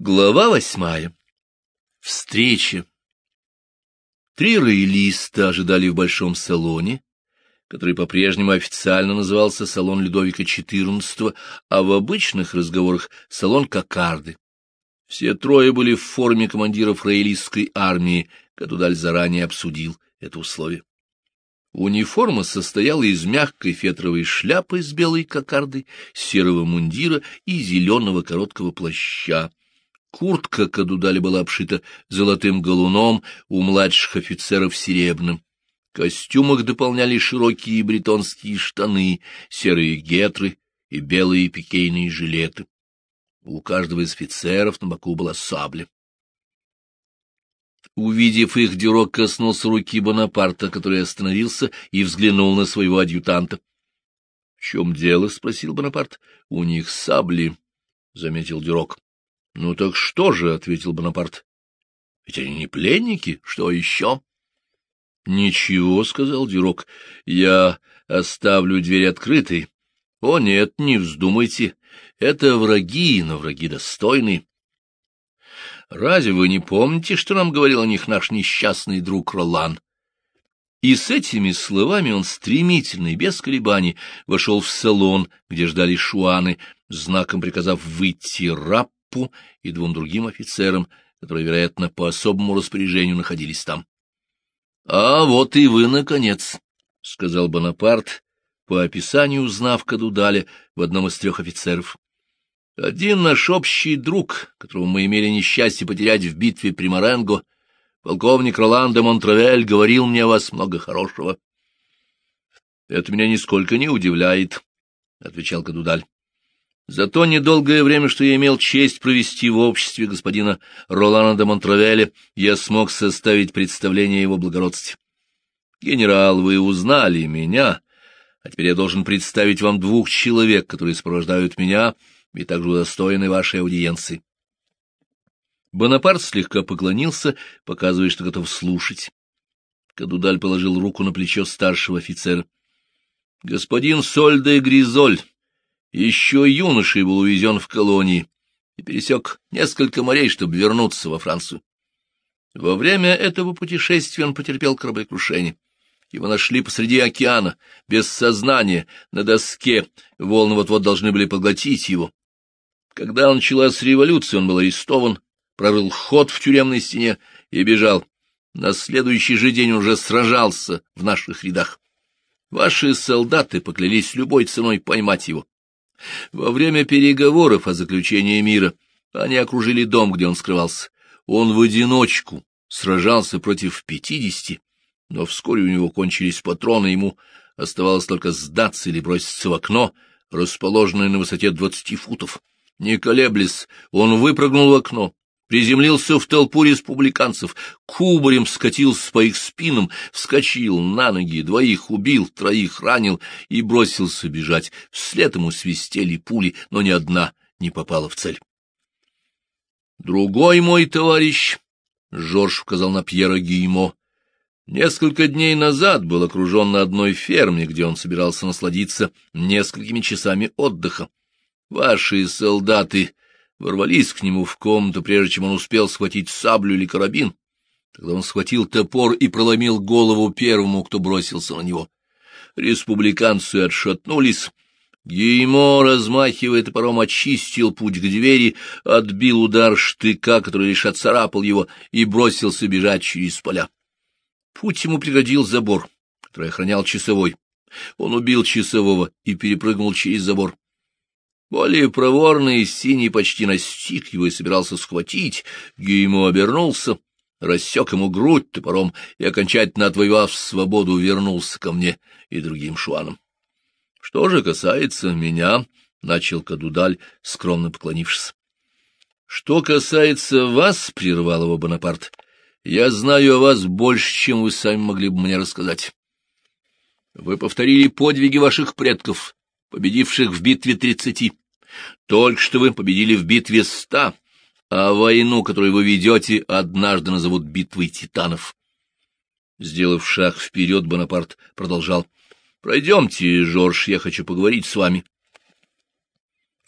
Глава восьмая. Встреча. Три роялиста ожидали в большом салоне, который по-прежнему официально назывался салон Людовика XIV, а в обычных разговорах — салон Кокарды. Все трое были в форме командиров роялистской армии, Кадудаль заранее обсудил это условие. Униформа состояла из мягкой фетровой шляпы с белой кокардой, серого мундира и зеленого короткого плаща. Куртка Кадудали была обшита золотым галуном, у младших офицеров серебряным. Костюм их дополняли широкие бретонские штаны, серые гетры и белые пикейные жилеты. У каждого из офицеров на боку была сабля. Увидев их, Дюрок коснулся руки Бонапарта, который остановился и взглянул на своего адъютанта. — В чем дело? — спросил Бонапарт. — У них сабли, — заметил Дюрок. — Ну так что же, — ответил Бонапарт. — Ведь они не пленники, что еще? — Ничего, — сказал Дюрок, — я оставлю дверь открытой. — О, нет, не вздумайте, это враги, но враги достойные. Разве вы не помните, что нам говорил о них наш несчастный друг Ролан? И с этими словами он стремительно и без колебаний вошел в салон, где ждали шуаны, знаком приказав выйти раб Каппу и двум другим офицерам, которые, вероятно, по особому распоряжению находились там. — А вот и вы, наконец, — сказал Бонапарт, по описанию узнав Кадудаля в одном из трех офицеров. — Один наш общий друг, которого мы имели несчастье потерять в битве при Моренго, полковник Ролан де Монтравель, говорил мне о вас много хорошего. — Это меня нисколько не удивляет, — отвечал Кадудаль. За то недолгое время, что я имел честь провести в обществе господина Ролана де Монтравеля, я смог составить представление его благородстве. Генерал, вы узнали меня, а теперь я должен представить вам двух человек, которые сопровождают меня и также удостоены вашей аудиенции. Бонапарт слегка поклонился, показывая, что готов слушать. Кадудаль положил руку на плечо старшего офицера. — Господин Соль де Гризоль, еще юношей был увезен в колонии и пересек несколько морей, чтобы вернуться во Францию. Во время этого путешествия он потерпел кораблекрушение. Его нашли посреди океана, без сознания, на доске, волны вот-вот должны были поглотить его. Когда началась революция, он был арестован, прорыл ход в тюремной стене и бежал. На следующий же день уже сражался в наших рядах. Ваши солдаты поклялись любой ценой поймать его. Во время переговоров о заключении мира они окружили дом, где он скрывался. Он в одиночку сражался против пятидесяти, но вскоре у него кончились патроны, ему оставалось только сдаться или броситься в окно, расположенное на высоте двадцати футов. Не колеблясь, он выпрыгнул в окно, приземлился в толпу республиканцев, кубарем скатился по их спинам, вскочил на ноги, двоих убил, троих ранил и бросился бежать. Вслед ему свистели пули, но ни одна не попала в цель. Другой мой товарищ, — Жорж указал на Пьера Гиймо, — несколько дней назад был окружен на одной ферме, где он собирался насладиться несколькими часами отдыха. Ваши солдаты ворвались к нему в комнату, прежде чем он успел схватить саблю или карабин. Тогда он схватил топор и проломил голову первому, кто бросился на него. Республиканцы отшатнулись. Геймо, размахивая топором, очистил путь к двери, отбил удар штыка, который лишь отцарапал его, и бросился бежать через поля. Путь ему преградил забор, который охранял часовой. Он убил часового и перепрыгнул через забор. Более проворный синий почти настиг его и собирался схватить. Геймо обернулся, рассек ему грудь топором и, окончательно отвоевав свободу, вернулся ко мне и другим шуанам. — Что же касается меня, — начал Кадудаль, скромно поклонившись. — Что касается вас, — прервал его Бонапарт, — я знаю о вас больше, чем вы сами могли бы мне рассказать. Вы повторили подвиги ваших предков, победивших в битве тридцати. Только что вы победили в битве ста, а войну, которую вы ведете, однажды назовут битвой титанов. Сделав шаг вперед, Бонапарт продолжал. — Пройдемте, Жорж, я хочу поговорить с вами.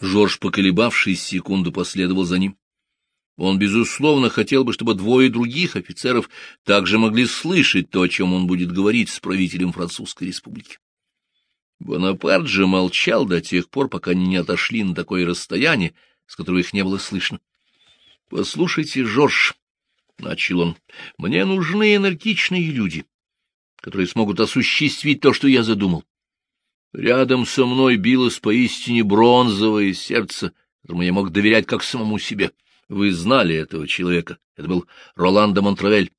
Жорж, поколебавшись секунду, последовал за ним. Он, безусловно, хотел бы, чтобы двое других офицеров также могли слышать то, о чем он будет говорить с правителем Французской республики. Бонапарт же молчал до тех пор, пока они не отошли на такое расстояние, с которого их не было слышно. — Послушайте, Жорж, — начал он, — мне нужны энергичные люди, которые смогут осуществить то, что я задумал. Рядом со мной билось поистине бронзовое сердце, которому я мог доверять как самому себе. — вы знали этого человека. Это был Ролан де Монтравель.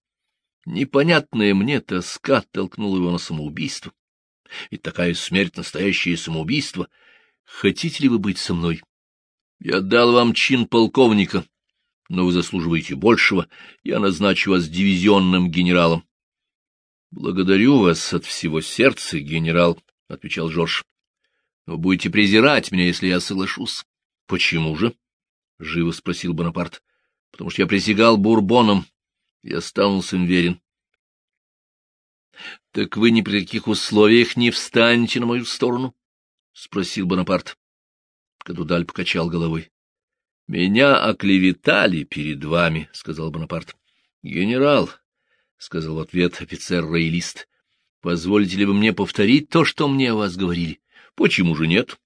Непонятная мне тоска толкнула его на самоубийство. Ведь такая смерть — настоящее самоубийство. Хотите ли вы быть со мной? Я дал вам чин полковника, но вы заслуживаете большего. Я назначу вас дивизионным генералом. — Благодарю вас от всего сердца, генерал, — отвечал Жорж. — Вы будете презирать меня, если я соглашусь. — Почему же? — живо спросил Бонапарт. — Потому что я присягал бурбоном и остался им верен. — Так вы ни при каких условиях не встанете на мою сторону? — спросил Бонапарт. Кадудаль покачал головой. — Меня оклеветали перед вами, — сказал Бонапарт. — Генерал, — сказал в ответ офицер-роялист, — позволите ли вы мне повторить то, что мне о вас говорили? — Почему же нет?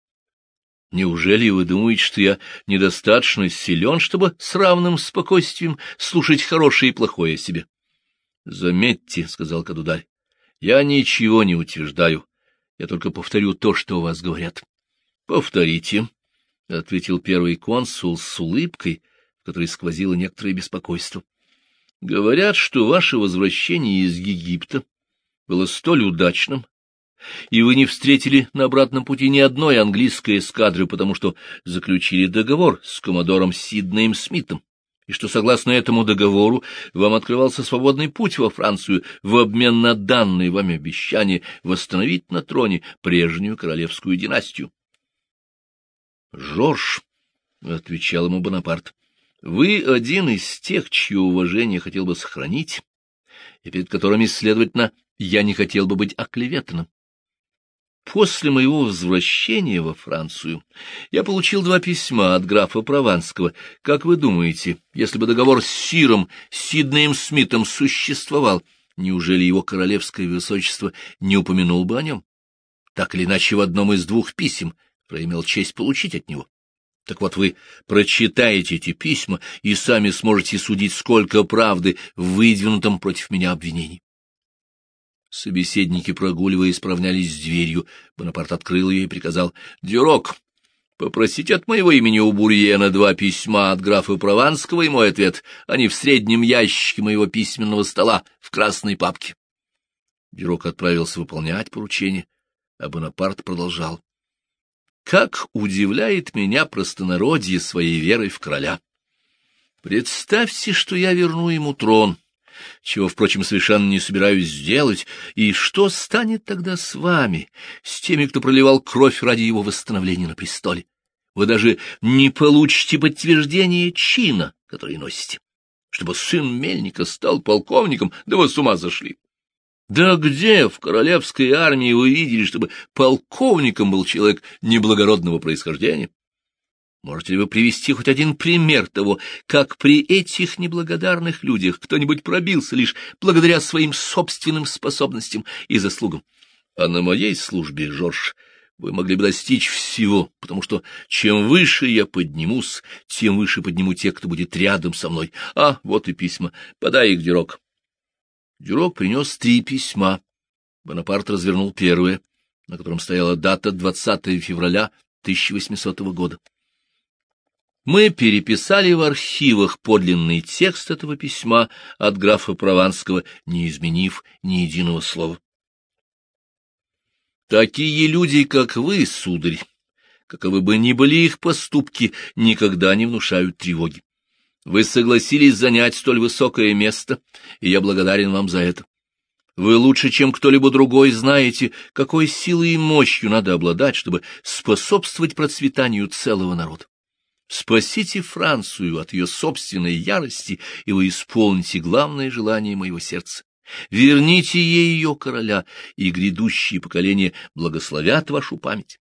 Неужели вы думаете, что я недостаточно силен, чтобы с равным спокойствием слушать хорошее и плохое о себе? — Заметьте, — сказал Кадударь, — я ничего не утверждаю, я только повторю то, что у вас говорят. — Повторите, — ответил первый консул с улыбкой, в которой сквозило некоторое беспокойство. — Говорят, что ваше возвращение из Египта было столь удачным, и вы не встретили на обратном пути ни одной английской эскадры, потому что заключили договор с коммодором Сиднеем Смитом, и что, согласно этому договору, вам открывался свободный путь во Францию в обмен на данные вами обещание восстановить на троне прежнюю королевскую династию. — Жорж, — отвечал ему Бонапарт, — вы один из тех, чье уважение хотел бы сохранить, и перед которыми, следовательно, я не хотел бы быть оклеветанным. После моего возвращения во Францию я получил два письма от графа Прованского. Как вы думаете, если бы договор с Сиром Сиднеем Смитом существовал, неужели его королевское высочество не упомянул бы о нем? Так или иначе, в одном из двух писем проимел честь получить от него. Так вот, вы прочитаете эти письма и сами сможете судить, сколько правды в выдвинутом против меня обвинении. Собеседники, прогуливая, исправнялись с дверью. Бонапарт открыл ее и приказал. — Дюрок, попросите от моего имени у Бурьена два письма от графа Прованского и мой ответ. Они в среднем ящике моего письменного стола в красной папке. Дюрок отправился выполнять поручение, а Бонапарт продолжал. — Как удивляет меня простонародье своей верой в короля! Представьте, что я верну ему трон. — чего, впрочем, совершенно не собираюсь сделать, и что станет тогда с вами, с теми, кто проливал кровь ради его восстановления на престоле? Вы даже не получите подтверждение чина, который носите. Чтобы сын Мельника стал полковником, да вы с ума зашли. Да где в королевской армии вы видели, чтобы полковником был человек неблагородного происхождения? Можете ли вы привести хоть один пример того, как при этих неблагодарных людях кто-нибудь пробился лишь благодаря своим собственным способностям и заслугам? А на моей службе, Жорж, вы могли бы достичь всего, потому что чем выше я поднимусь, тем выше подниму тех, кто будет рядом со мной. А, вот и письма. Подай их, Дюрок. Дюрок принес три письма. Бонапарт развернул первое, на котором стояла дата 20 февраля 1800 года. Мы переписали в архивах подлинный текст этого письма от графа Прованского, не изменив ни единого слова. Такие люди, как вы, сударь, каковы бы ни были их поступки, никогда не внушают тревоги. Вы согласились занять столь высокое место, и я благодарен вам за это. Вы лучше, чем кто-либо другой, знаете, какой силой и мощью надо обладать, чтобы способствовать процветанию целого народа. Спасите Францию от ее собственной ярости, и вы исполните главное желание моего сердца. Верните ей ее короля, и грядущие поколения благословят вашу память.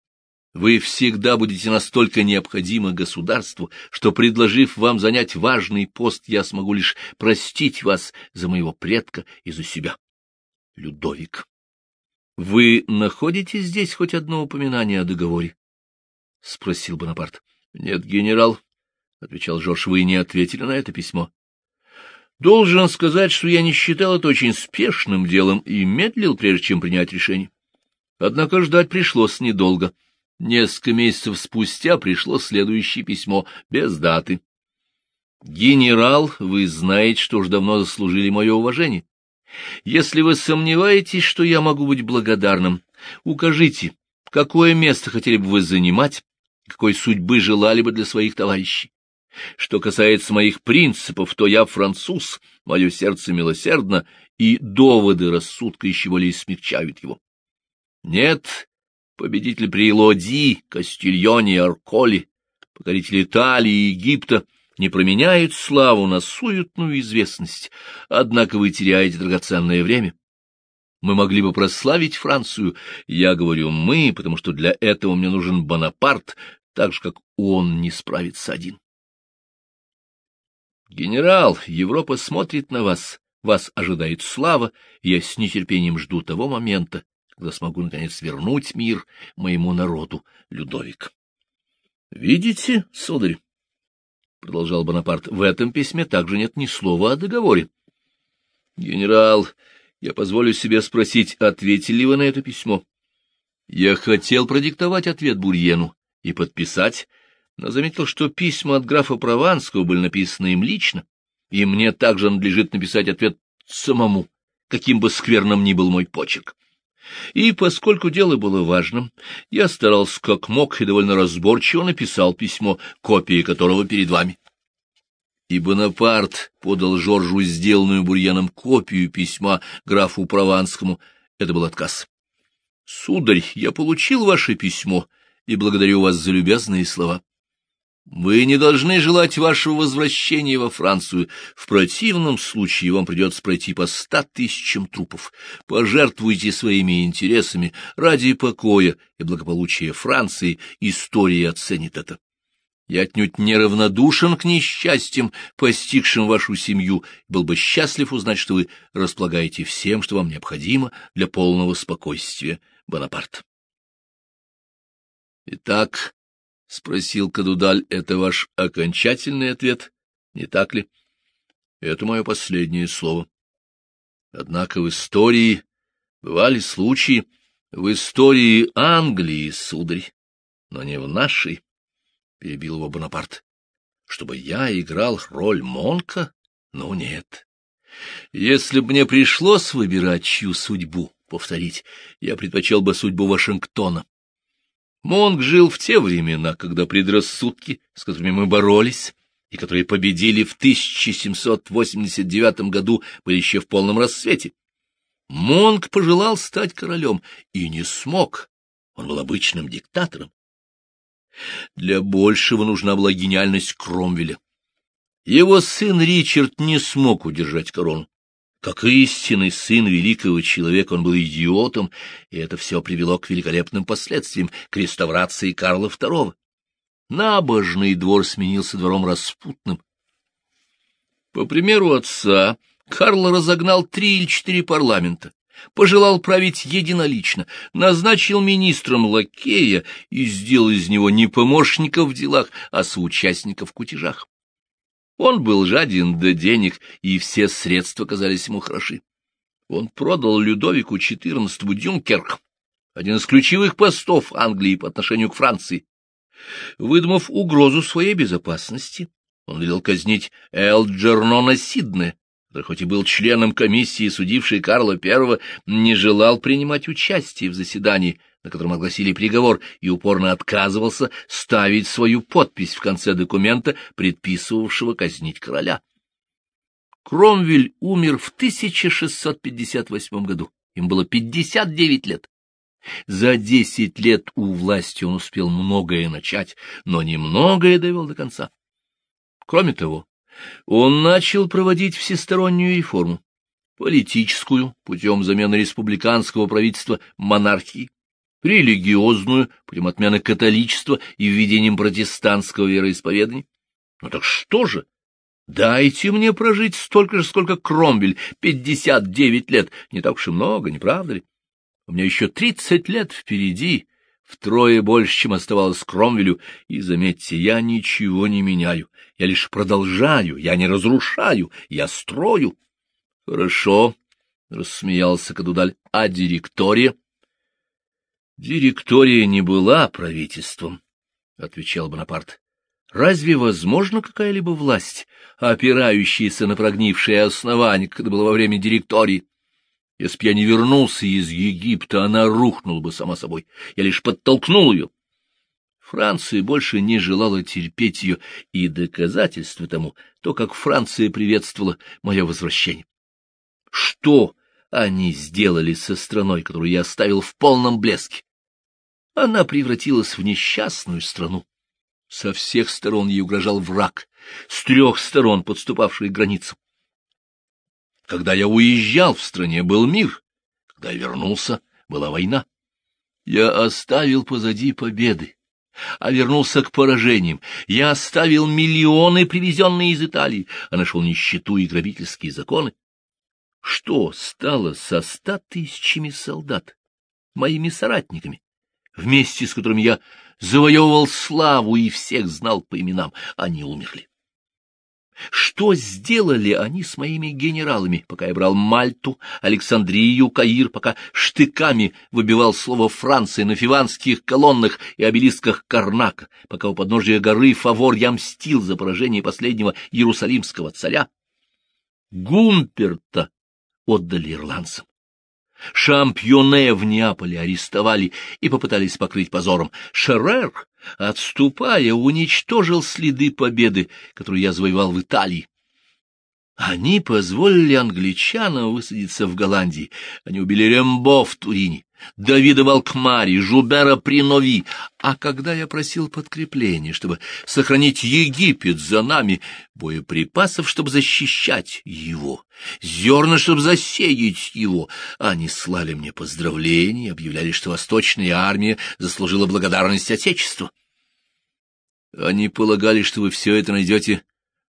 Вы всегда будете настолько необходимы государству, что, предложив вам занять важный пост, я смогу лишь простить вас за моего предка и за себя. Людовик. Вы находите здесь хоть одно упоминание о договоре? — спросил Бонапарт. — Нет, генерал, — отвечал Жорж, — вы не ответили на это письмо. Должен сказать, что я не считал это очень спешным делом и медлил, прежде чем принять решение. Однако ждать пришлось недолго. — Несколько месяцев спустя пришло следующее письмо, без даты. «Генерал, вы знаете, что уж давно заслужили мое уважение. Если вы сомневаетесь, что я могу быть благодарным, укажите, какое место хотели бы вы занимать, какой судьбы желали бы для своих товарищей. Что касается моих принципов, то я француз, мое сердце милосердно, и доводы рассудка еще более смягчают его. Нет, победитель при Лоди, Кастильоне и Арколе, покоритель Италии и Египта, не променяют славу на суетную известность, однако вы теряете драгоценное время. Мы могли бы прославить Францию, я говорю «мы», потому что для этого мне нужен Бонапарт, так же, как он не справится один. Генерал, Европа смотрит на вас, вас ожидает слава, я с нетерпением жду того момента, когда смогу, наконец, вернуть мир моему народу, Людовик. — Видите, сударь, — продолжал Бонапарт, — в этом письме также нет ни слова о договоре. — Генерал, я позволю себе спросить, ответили вы на это письмо? Я хотел продиктовать ответ Бурьену и подписать, но заметил, что письма от графа Прованского были написаны им лично, и мне также надлежит написать ответ самому, каким бы скверным ни был мой почерк. И поскольку дело было важным, я старался как мог и довольно разборчиво написал письмо, копии которого перед вами. И Бонапарт подал Жоржу сделанную Бурьяном копию письма графу Прованскому. Это был отказ. — Сударь, я получил ваше письмо и благодарю вас за любезные слова. Вы не должны желать вашего возвращения во Францию. В противном случае вам придется пройти по ста тысячам трупов. Пожертвуйте своими интересами ради покоя и благополучия Франции. История оценит это. Я отнюдь неравнодушен к несчастьям, постигшим вашу семью, был бы счастлив узнать, что вы располагаете всем, что вам необходимо для полного спокойствия. Бонапарт. Итак, — спросил Кадудаль, — это ваш окончательный ответ, не так ли? — Это мое последнее слово. Однако в истории бывали случаи, в истории Англии, сударь, но не в нашей, — перебил его Бонапарт. — Чтобы я играл роль Монка? Ну, нет. Если бы мне пришлось выбирать чью судьбу повторить, я предпочел бы судьбу Вашингтона. Монг жил в те времена, когда предрассудки, с которыми мы боролись, и которые победили в 1789 году, были еще в полном рассвете. Монг пожелал стать королем и не смог. Он был обычным диктатором. Для большего нужна была гениальность Кромвеля. Его сын Ричард не смог удержать корону. Как истинный сын великого человека он был идиотом, и это все привело к великолепным последствиям, к реставрации Карла II. Набожный двор сменился двором распутным. По примеру отца, Карл разогнал три или четыре парламента, пожелал править единолично, назначил министром лакея и сделал из него не помощника в делах, а соучастника в кутежах. Он был жаден до денег, и все средства казались ему хороши. Он продал Людовику XIV Дюнкерк, один из ключевых постов Англии по отношению к Франции. Выдумав угрозу своей безопасности, он велел казнить Элджернона Сидне, который хоть и был членом комиссии, судившей Карла I, не желал принимать участие в заседании, на котором огласили приговор, и упорно отказывался ставить свою подпись в конце документа, предписывавшего казнить короля. Кромвель умер в 1658 году. Им было 59 лет. За десять лет у власти он успел многое начать, но немногое довел до конца. Кроме того, он начал проводить всестороннюю реформу, политическую, путем замены республиканского правительства монархией, религиозную, путем отмены католичества и введением протестантского вероисповедания. Ну так что же? Дайте мне прожить столько же, сколько Кромвель, пятьдесят девять лет. Не так уж и много, не правда ли? У меня еще тридцать лет впереди, втрое больше, чем оставалось Кромвелю, и, заметьте, я ничего не меняю, я лишь продолжаю, я не разрушаю, я строю. — Хорошо, — рассмеялся Кадудаль, — а директория? — Директория не была правительством, — отвечал Бонапарт. Разве возможна какая-либо власть, опирающаяся на прогнившие основания, как это было во время директории? Если б я не вернулся из Египта, она рухнула бы сама собой. Я лишь подтолкнул ее. Франция больше не желала терпеть ее, и доказательство тому то, как Франция приветствовала мое возвращение. Что они сделали со страной, которую я оставил в полном блеске? Она превратилась в несчастную страну. Со всех сторон ей угрожал враг, с трех сторон подступавший к границам. Когда я уезжал, в стране был мир. Когда я вернулся, была война. Я оставил позади победы, а вернулся к поражениям. Я оставил миллионы, привезенные из Италии, а нашел нищету и грабительские законы. Что стало со ста тысячами солдат, моими соратниками, вместе с которыми я завоевывал славу и всех знал по именам, они умерли. Что сделали они с моими генералами, пока я брал Мальту, Александрию, Каир, пока штыками выбивал слово Франции на фиванских колоннах и обелисках Карнака, пока у подножия горы Фавор я мстил за поражение последнего иерусалимского царя? Гумперта отдали ирландцам. Шампионе в Неаполе арестовали и попытались покрыть позором. Шерер, отступая, уничтожил следы победы, которую я завоевал в Италии. Они позволили англичанам высадиться в Голландии. Они убили Рембо в Турине. Давида Валкмари, Жубера Принови. А когда я просил подкрепления, чтобы сохранить Египет за нами, боеприпасов, чтобы защищать его, зерна, чтобы засеять его, они слали мне поздравления, объявляли, что Восточная армия заслужила благодарность Отечеству. Они полагали, что вы все это найдете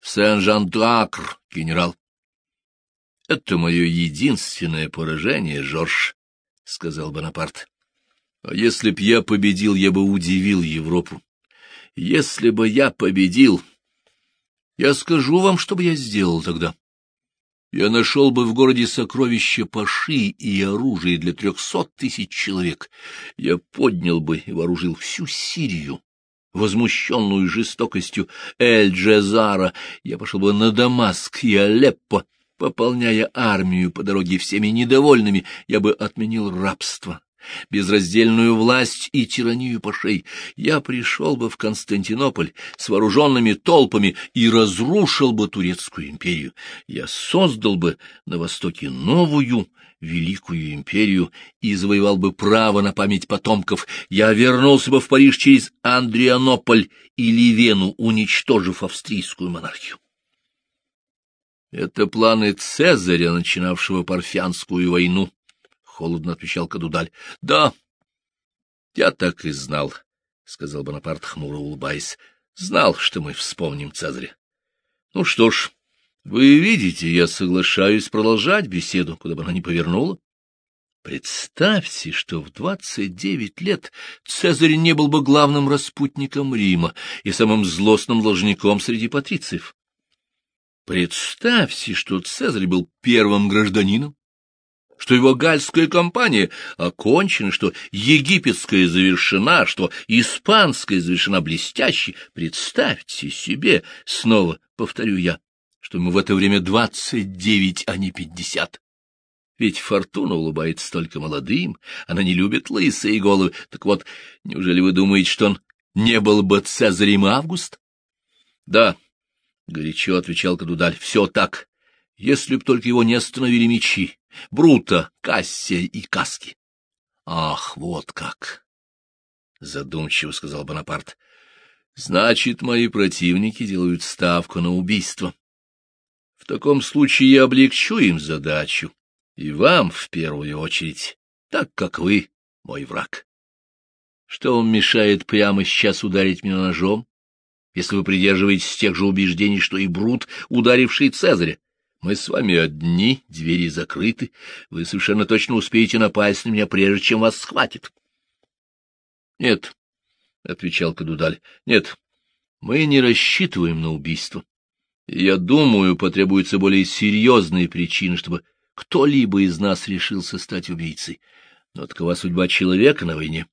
в Сен-Жан-Д'Акр, генерал. — Это мое единственное поражение, Жорж, — сказал Бонапарт. — А если б я победил, я бы удивил Европу. Если бы я победил... Я скажу вам, что бы я сделал тогда. Я нашел бы в городе сокровища Паши и оружие для трехсот тысяч человек. Я поднял бы и вооружил всю Сирию, возмущенную жестокостью Эль-Джезара. Я пошел бы на Дамаск и Алеппо, Пополняя армию по дороге всеми недовольными, я бы отменил рабство, безраздельную власть и тиранию пашей. Я пришел бы в Константинополь с вооруженными толпами и разрушил бы турецкую империю. Я создал бы на Востоке новую великую империю и завоевал бы право на память потомков. Я вернулся бы в Париж через Андрианополь или Вену, уничтожив австрийскую монархию. Это планы Цезаря, начинавшего Парфянскую войну, — холодно отвечал Кадудаль. — Да, я так и знал, — сказал Бонапарт, хмуро улыбаясь. — Знал, что мы вспомним Цезаря. — Ну что ж, вы видите, я соглашаюсь продолжать беседу, куда бы она ни повернула. Представьте, что в двадцать девять лет Цезарь не был бы главным распутником Рима и самым злостным должником среди патрициев. Представьте, что Цезарь был первым гражданином, что его гальская кампания окончена, что египетская завершена, что испанская завершена блестяще. Представьте себе, снова повторю я, что ему в это время двадцать девять, а не пятьдесят. Ведь фортуна улыбается только молодым, она не любит лысые головы. Так вот, неужели вы думаете, что он не был бы Цезарем Август? Да, — горячо отвечал Кадудаль. — Все так, если б только его не остановили мечи, Брута, Кассия и Каски. — Ах, вот как! — задумчиво сказал Бонапарт. — Значит, мои противники делают ставку на убийство. В таком случае я облегчу им задачу, и вам в первую очередь, так как вы мой враг. Что вам мешает прямо сейчас ударить меня ножом, если вы придерживаетесь тех же убеждений, что и Брут, ударивший Цезаря? Мы с вами одни, двери закрыты, вы совершенно точно успеете напасть на меня, прежде чем вас схватит. — Нет, — отвечал Кадудаль, — нет, мы не рассчитываем на убийство. Я думаю, потребуются более серьезные причины, чтобы кто-либо из нас решился стать убийцей. Но такова судьба человека на войне.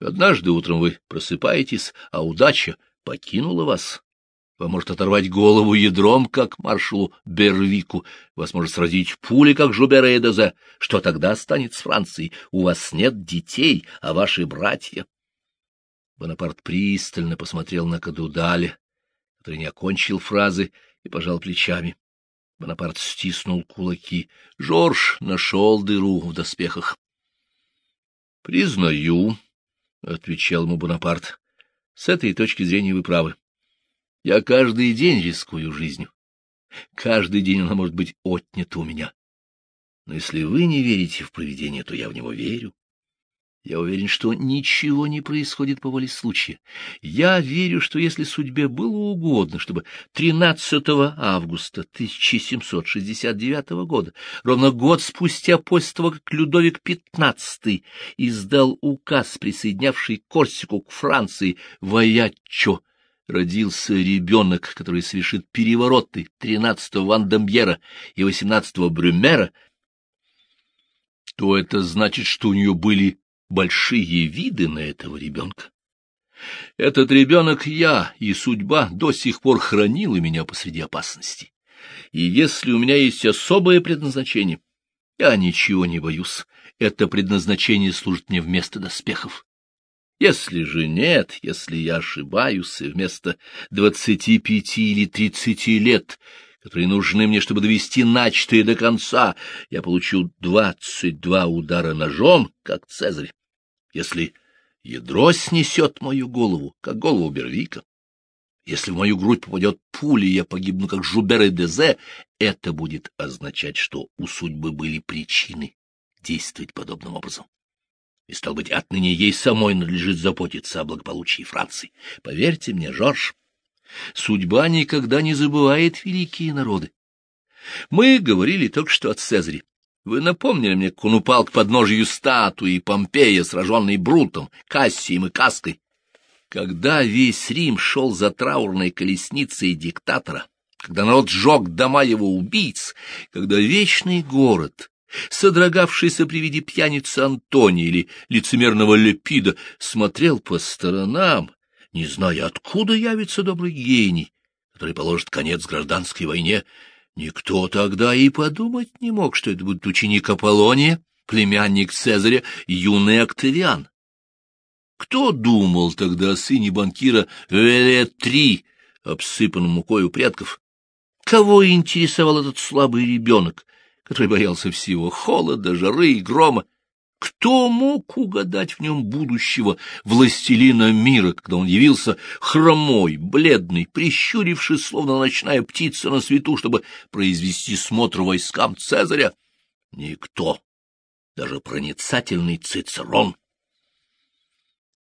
Однажды утром вы просыпаетесь, а удача покинула вас. Вам может оторвать голову ядром, как маршалу Бервику. Вас может сразить пули, как Жубера Эдозе. Что тогда станет с Францией? У вас нет детей, а ваши братья. Бонапарт пристально посмотрел на Кадудаля, который не окончил фразы и пожал плечами. Бонапарт стиснул кулаки. Жорж нашел дыру в доспехах. — Признаю, — отвечал ему Бонапарт, — с этой точки зрения вы правы. Я каждый день рискую жизнью. Каждый день она может быть отнята у меня. Но если вы не верите в провидение, то я в него верю. Я уверен, что ничего не происходит по воле случая. Я верю, что если судьбе было угодно, чтобы 13 августа 1769 года, ровно год спустя после того, как Людовик XV издал указ, присоединявший Корсику к Франции, Ваяччо, родился ребенок, который совершит перевороты 13-го Вандамбьера и 18-го Брюмера, то это значит, что у нее были большие виды на этого ребенка. Этот ребенок я, и судьба до сих пор хранила меня посреди опасности. И если у меня есть особое предназначение, я ничего не боюсь. Это предназначение служит мне вместо доспехов. Если же нет, если я ошибаюсь, и вместо двадцати пяти или тридцати лет, которые нужны мне, чтобы довести начатое до конца, я получу двадцать два удара ножом, как Цезарь. Если ядро снесет мою голову, как голову Бервика, если в мою грудь попадет пуля, и я погибну, как Жубер и Дезе, это будет означать, что у судьбы были причины действовать подобным образом. И, стал быть, отныне ей самой надлежит заботиться о благополучии Франции. Поверьте мне, Жорж, судьба никогда не забывает великие народы. Мы говорили только что о Цезаре. Вы напомнили мне, как он упал к подножию статуи Помпея, сраженный Брутом, Кассием и Каской. Когда весь Рим шел за траурной колесницей диктатора, когда народ сжег дома его убийц, когда вечный город содрогавшийся при виде пьяницы Антония или лицемерного Лепида, смотрел по сторонам, не зная, откуда явится добрый гений, который положит конец гражданской войне. Никто тогда и подумать не мог, что это будет ученик Аполлония, племянник Цезаря, юный Октавиан. Кто думал тогда о сыне банкира Веле-3, обсыпанном мукой у предков? Кого интересовал этот слабый ребенок, который боялся всего — холода, жары и грома. Кто мог угадать в нем будущего властелина мира, когда он явился хромой, бледный, прищурившись, словно ночная птица на свету, чтобы произвести смотр войскам Цезаря? Никто, даже проницательный Цицерон.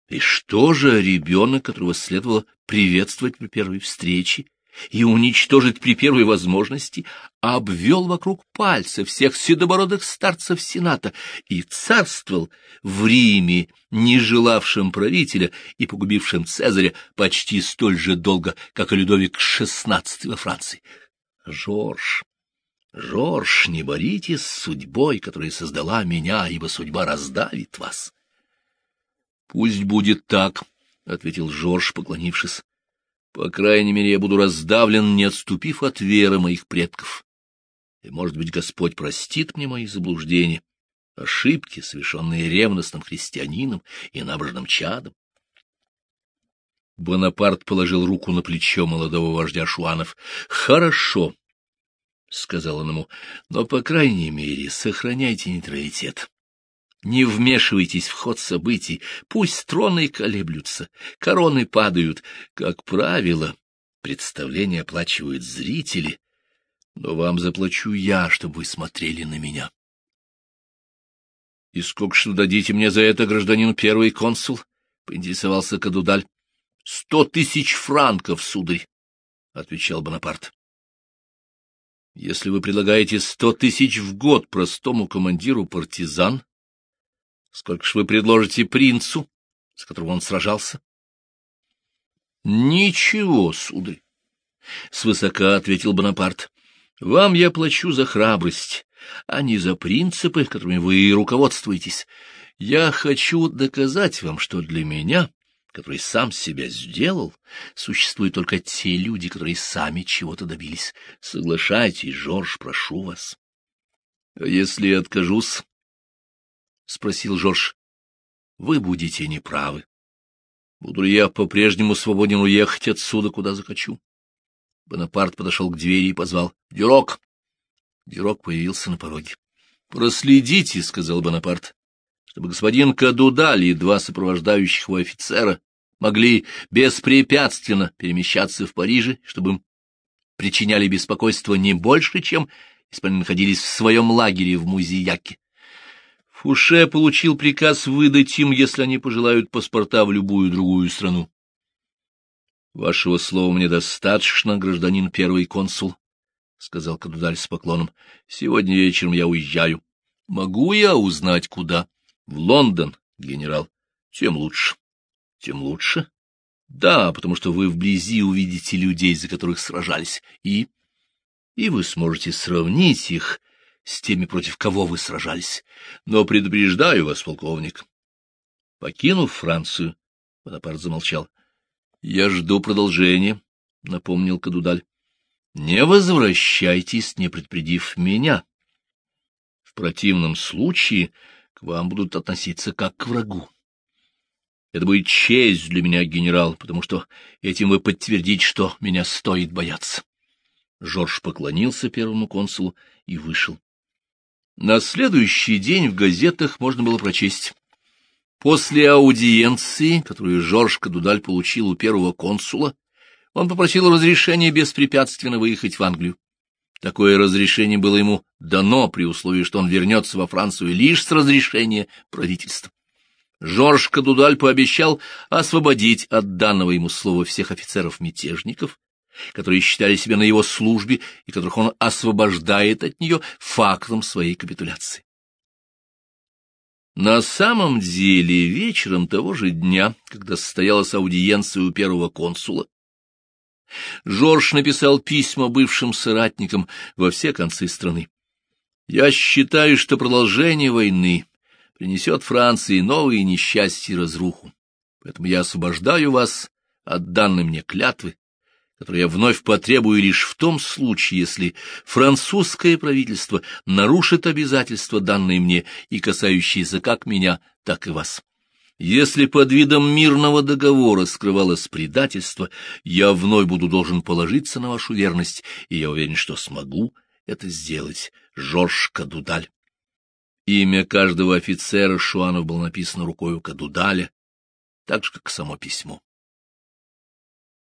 И что же ребенок, которого следовало приветствовать при первой встрече, и уничтожить при первой возможности, обвел вокруг пальца всех седобородых старцев Сената и царствовал в Риме, не желавшим правителя и погубившим Цезаря почти столь же долго, как и Людовик XVI во Франции. Жорж, Жорж, не боритесь с судьбой, которая создала меня, ибо судьба раздавит вас. — Пусть будет так, — ответил Жорж, поклонившись. По крайней мере, я буду раздавлен, не отступив от веры моих предков. И, может быть, Господь простит мне мои заблуждения, ошибки, совершенные ревностным христианином и набожным чадом. Бонапарт положил руку на плечо молодого вождя Шуанов. — Хорошо, — сказал он ему, — но, по крайней мере, сохраняйте нейтралитет. Не вмешивайтесь в ход событий, пусть троны колеблются, короны падают. Как правило, представление оплачивают зрители, но вам заплачу я, чтобы вы смотрели на меня. — И сколько что дадите мне за это, гражданин первый консул? — поинтересовался Кадудаль. — Сто тысяч франков, сударь, — отвечал Бонапарт. — Если вы предлагаете сто тысяч в год простому командиру партизан, сколько ж вы предложите принцу, с которым он сражался? — Ничего, сударь, — свысока ответил Бонапарт. — Вам я плачу за храбрость, а не за принципы, которыми вы руководствуетесь. Я хочу доказать вам, что для меня, который сам себя сделал, существуют только те люди, которые сами чего-то добились. Соглашайтесь, Жорж, прошу вас. — А если я откажусь? — спросил Жорж. — Вы будете неправы. Буду ли я по-прежнему свободен уехать отсюда, куда захочу? Бонапарт подошел к двери и позвал. — Дюрок! Дюрок появился на пороге. — Проследите, — сказал Бонапарт, чтобы господин Кадудаль и два сопровождающих его офицера могли беспрепятственно перемещаться в Париже, чтобы им причиняли беспокойство не больше, чем если они находились в своем лагере в Музияке. Фуше получил приказ выдать им, если они пожелают паспорта в любую другую страну. — Вашего слова мне достаточно, гражданин первый консул, — сказал Кадудаль с поклоном. — Сегодня вечером я уезжаю. Могу я узнать, куда? — в Лондон, генерал. Тем лучше. Тем лучше? Да, потому что вы вблизи увидите людей, за которых сражались, и... И вы сможете сравнить их с теми, против кого вы сражались. Но предупреждаю вас, полковник. Покинув Францию, Бонапарт замолчал. — Я жду продолжения, — напомнил Кадудаль. — Не возвращайтесь, не предупредив меня. В противном случае к вам будут относиться как к врагу. Это будет честь для меня, генерал, потому что этим вы подтвердите, что меня стоит бояться. Жорж поклонился первому консулу и вышел. На следующий день в газетах можно было прочесть. После аудиенции, которую Жорж Кадудаль получил у первого консула, он попросил разрешения беспрепятственно выехать в Англию. Такое разрешение было ему дано при условии, что он вернется во Францию лишь с разрешения правительства. Жорж Кадудаль пообещал освободить от данного ему слова всех офицеров-мятежников, которые считали себя на его службе и которых он освобождает от нее фактом своей капитуляции. На самом деле вечером того же дня, когда состоялась аудиенция у первого консула, Жорж написал письма бывшим соратникам во все концы страны. «Я считаю, что продолжение войны принесет Франции новые несчастья и разруху, поэтому я освобождаю вас от данной мне клятвы, которую я вновь потребую лишь в том случае, если французское правительство нарушит обязательства, данные мне и касающиеся как меня, так и вас. Если под видом мирного договора скрывалось предательство, я вновь буду должен положиться на вашу верность, и я уверен, что смогу это сделать. Жорж Кадудаль. Имя каждого офицера Шуанов было написано рукою Кадудаля, так же, как само письмо.